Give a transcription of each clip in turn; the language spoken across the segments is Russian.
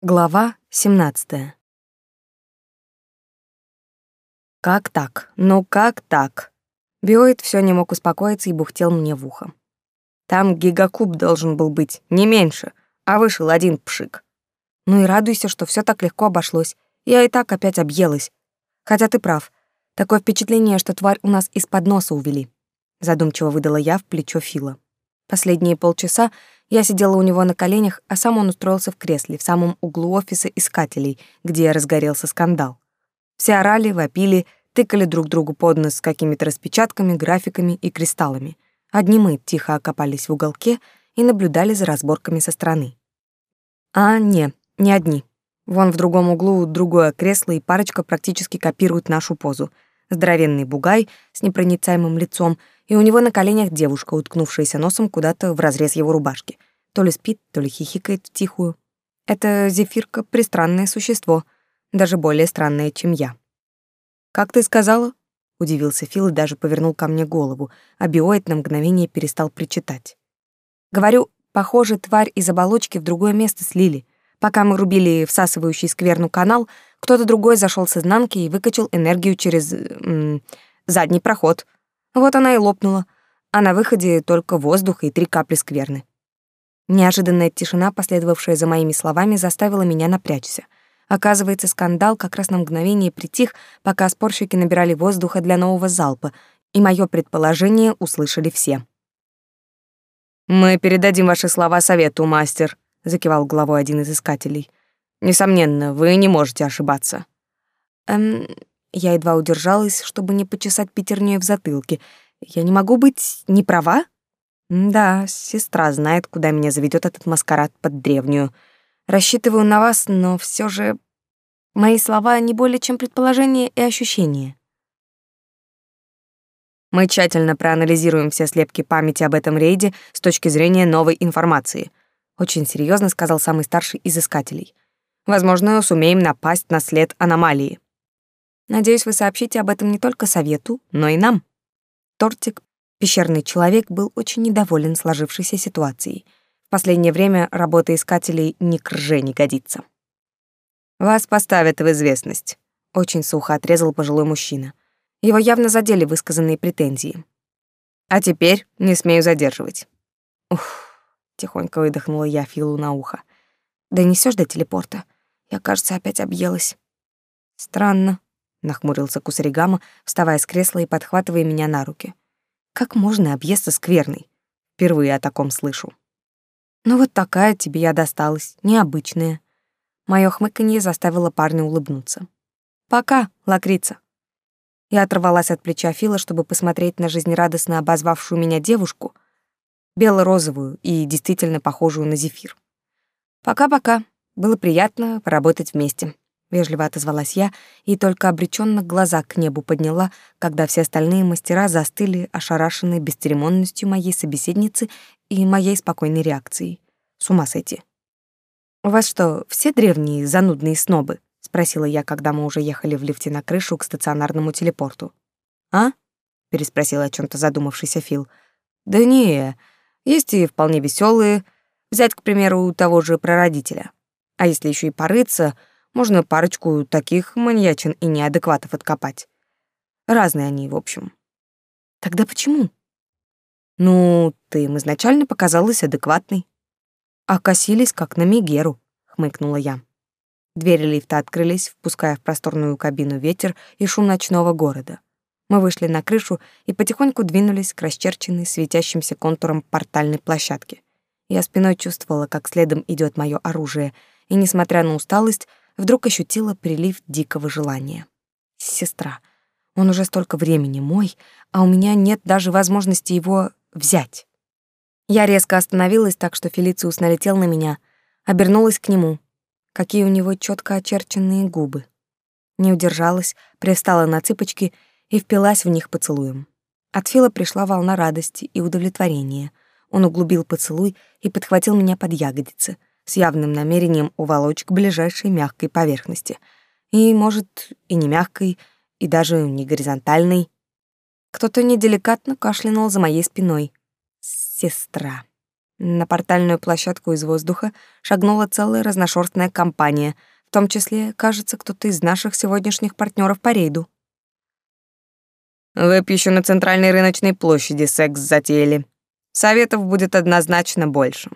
Глава 17. Как так? Ну как так? Биоид все не мог успокоиться и бухтел мне в ухо. Там гигакуб должен был быть, не меньше, а вышел один пшик. Ну и радуйся, что все так легко обошлось. Я и так опять объелась. Хотя ты прав. Такое впечатление, что тварь у нас из-под носа увели. Задумчиво выдала я в плечо Фила. Последние полчаса я сидела у него на коленях, а сам он устроился в кресле в самом углу офиса искателей, где разгорелся скандал. Все орали, вопили, тыкали друг другу под нос с какими-то распечатками, графиками и кристаллами. Одни мы тихо окопались в уголке и наблюдали за разборками со стороны. А, не, не одни. Вон в другом углу другое кресло, и парочка практически копирует нашу позу. Здоровенный бугай с непроницаемым лицом — и у него на коленях девушка, уткнувшаяся носом куда-то в разрез его рубашки. То ли спит, то ли хихикает тихую. Это зефирка — пристранное существо, даже более странное, чем я. «Как ты сказала?» — удивился Фил и даже повернул ко мне голову, а биоид на мгновение перестал причитать. «Говорю, похоже, тварь из оболочки в другое место слили. Пока мы рубили всасывающий скверну канал, кто-то другой зашел с изнанки и выкачал энергию через... Задний проход». Вот она и лопнула, а на выходе только воздух и три капли скверны. Неожиданная тишина, последовавшая за моими словами, заставила меня напрячься. Оказывается, скандал как раз на мгновение притих, пока спорщики набирали воздуха для нового залпа, и мое предположение услышали все. «Мы передадим ваши слова совету, мастер», — закивал головой один из искателей. «Несомненно, вы не можете ошибаться». «Эм, я едва удержалась, чтобы не почесать пятерней в затылке. Я не могу быть не права? Да, сестра знает, куда меня заведет этот маскарад под древнюю. Рассчитываю на вас, но все же мои слова не более чем предположение и ощущение. Мы тщательно проанализируем все слепки памяти об этом рейде с точки зрения новой информации, очень серьезно сказал самый старший из искателей. Возможно, сумеем напасть на след аномалии. Надеюсь, вы сообщите об этом не только совету, но и нам. Тортик, пещерный человек, был очень недоволен сложившейся ситуацией. В последнее время работа искателей ни к рже не годится. «Вас поставят в известность», — очень сухо отрезал пожилой мужчина. Его явно задели высказанные претензии. «А теперь не смею задерживать». «Ух», — тихонько выдохнула я Филу на ухо. «Да несёшь до телепорта? Я, кажется, опять объелась». «Странно», нахмурился Кусаригама, вставая с кресла и подхватывая меня на руки. Как можно объесться скверный? Впервые о таком слышу. Ну вот такая тебе я досталась, необычная. Моё хмыканье заставило парня улыбнуться. Пока, лакрица. Я оторвалась от плеча Фила, чтобы посмотреть на жизнерадостно обозвавшую меня девушку, бело-розовую и действительно похожую на зефир. Пока-пока. Было приятно поработать вместе. Вежливо отозвалась я и только обреченно глаза к небу подняла, когда все остальные мастера застыли, ошарашенные бесцеремонностью моей собеседницы и моей спокойной реакцией. С ума сойти. «У вас что, все древние занудные снобы?» — спросила я, когда мы уже ехали в лифте на крышу к стационарному телепорту. «А?» — переспросил о чем то задумавшийся Фил. «Да не, есть и вполне веселые. Взять, к примеру, того же прародителя. А если еще и порыться, можно парочку таких маньячин и неадекватов откопать. Разные они, в общем. Тогда почему? Ну, ты им изначально показалась адекватной. А косились, как на Мегеру, хмыкнула я. Двери лифта открылись, впуская в просторную кабину ветер и шум ночного города. Мы вышли на крышу и потихоньку двинулись к расчерченной светящимся контуром портальной площадке. Я спиной чувствовала, как следом идет мое оружие, и, несмотря на усталость, вдруг ощутила прилив дикого желания. Сестра, он уже столько времени мой, а у меня нет даже возможности его взять. Я резко остановилась так, что Фелициус налетел на меня, обернулась к нему. Какие у него четко очерченные губы. Не удержалась, привстала на цыпочки и впилась в них поцелуем. От Фила пришла волна радости и удовлетворения. Он углубил поцелуй и подхватил меня под ягодицы — с явным намерением уволочь к ближайшей мягкой поверхности. И, может, и не мягкой, и даже не горизонтальной. Кто-то неделикатно кашлянул за моей спиной. Сестра. На портальную площадку из воздуха шагнула целая разношерстная компания, в том числе, кажется, кто-то из наших сегодняшних партнеров по рейду. Выпью еще на центральной рыночной площади секс затеяли. Советов будет однозначно больше,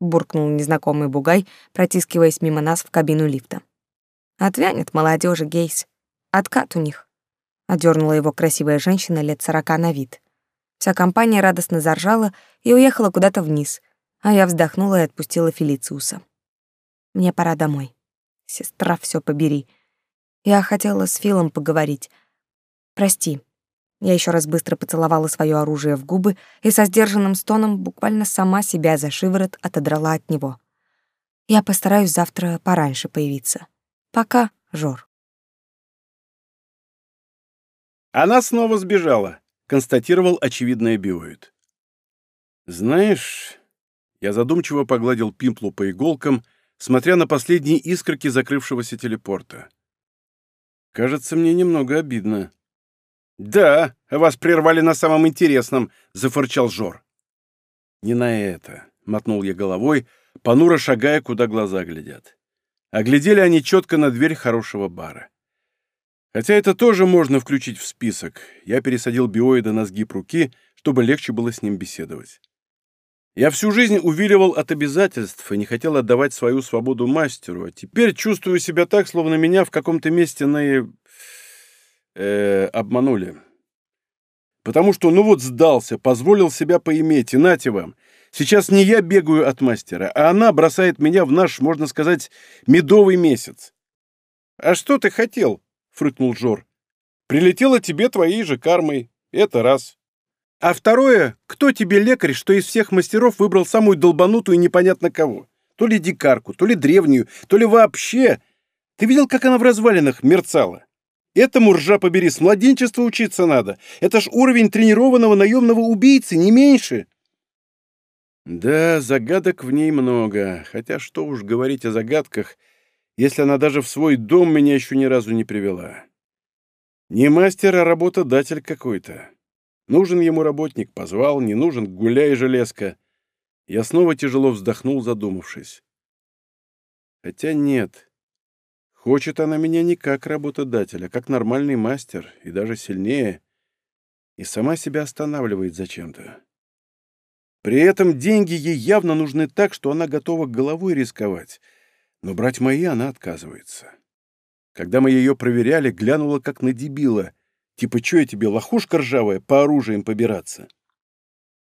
буркнул незнакомый бугай, протискиваясь мимо нас в кабину лифта. Отвянет молодежи Гейс. Откат у них. Одернула его красивая женщина лет сорока на вид. Вся компания радостно заржала и уехала куда-то вниз, а я вздохнула и отпустила Фелициуса. Мне пора домой. Сестра, все побери. Я хотела с Филом поговорить. Прости. Я еще раз быстро поцеловала свое оружие в губы и со сдержанным стоном буквально сама себя за шиворот отодрала от него. Я постараюсь завтра пораньше появиться. Пока, Жор. Она снова сбежала, констатировал очевидное биоид. Знаешь, я задумчиво погладил Пимплу по иголкам, смотря на последние искорки закрывшегося телепорта. Кажется, мне немного обидно. «Да, вас прервали на самом интересном», — зафырчал Жор. «Не на это», — мотнул я головой, понуро шагая, куда глаза глядят. А глядели они четко на дверь хорошего бара. Хотя это тоже можно включить в список. Я пересадил биоида на сгиб руки, чтобы легче было с ним беседовать. Я всю жизнь увиливал от обязательств и не хотел отдавать свою свободу мастеру, а теперь чувствую себя так, словно меня в каком-то месте на э, обманули. Потому что, ну вот, сдался, позволил себя поиметь, и нате вам. Сейчас не я бегаю от мастера, а она бросает меня в наш, можно сказать, медовый месяц. «А что ты хотел?» — фрыкнул Жор. «Прилетело тебе твоей же кармой. Это раз. А второе, кто тебе лекарь, что из всех мастеров выбрал самую долбанутую непонятно кого? То ли дикарку, то ли древнюю, то ли вообще. Ты видел, как она в развалинах мерцала? Этому, ржа побери, с младенчества учиться надо. Это ж уровень тренированного наемного убийцы, не меньше. Да, загадок в ней много. Хотя что уж говорить о загадках, если она даже в свой дом меня еще ни разу не привела. Не мастер, а работодатель какой-то. Нужен ему работник, позвал, не нужен, гуляй, железка. Я снова тяжело вздохнул, задумавшись. Хотя нет. Хочет она меня не как работодатель, а как нормальный мастер, и даже сильнее, и сама себя останавливает зачем-то. При этом деньги ей явно нужны так, что она готова головой рисковать, но брать мои она отказывается. Когда мы ее проверяли, глянула как на дебила. Типа, что я тебе, лохушка ржавая, по оружием побираться?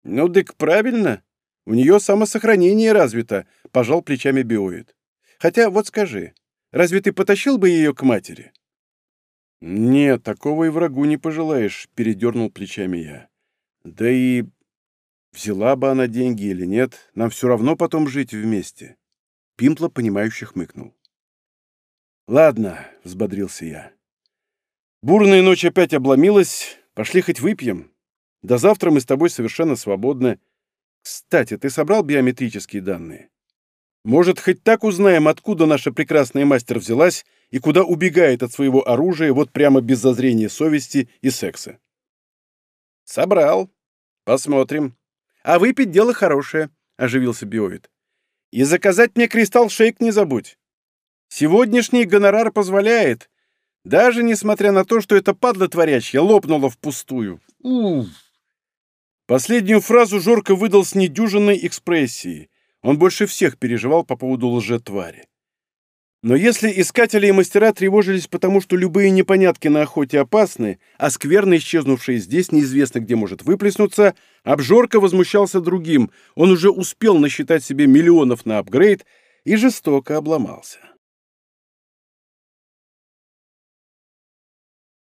Ну, дык правильно. У нее самосохранение развито, пожал плечами биоид. Хотя, вот скажи, Разве ты потащил бы ее к матери?» «Нет, такого и врагу не пожелаешь», — передернул плечами я. «Да и взяла бы она деньги или нет, нам все равно потом жить вместе». Пимпла, понимающе хмыкнул. «Ладно», — взбодрился я. «Бурная ночь опять обломилась. Пошли хоть выпьем. До завтра мы с тобой совершенно свободны. Кстати, ты собрал биометрические данные?» Может, хоть так узнаем, откуда наша прекрасная мастер взялась и куда убегает от своего оружия вот прямо без зазрения совести и секса. Собрал. Посмотрим. А выпить дело хорошее, оживился биоид. И заказать мне кристалл-шейк не забудь. Сегодняшний гонорар позволяет, даже несмотря на то, что эта падла творячья лопнула впустую. Уф. Последнюю фразу Жорка выдал с недюжинной экспрессией, он больше всех переживал по поводу лжетвари. Но если искатели и мастера тревожились потому, что любые непонятки на охоте опасны, а скверно исчезнувшие здесь неизвестно где может выплеснуться, обжорка возмущался другим, он уже успел насчитать себе миллионов на апгрейд и жестоко обломался.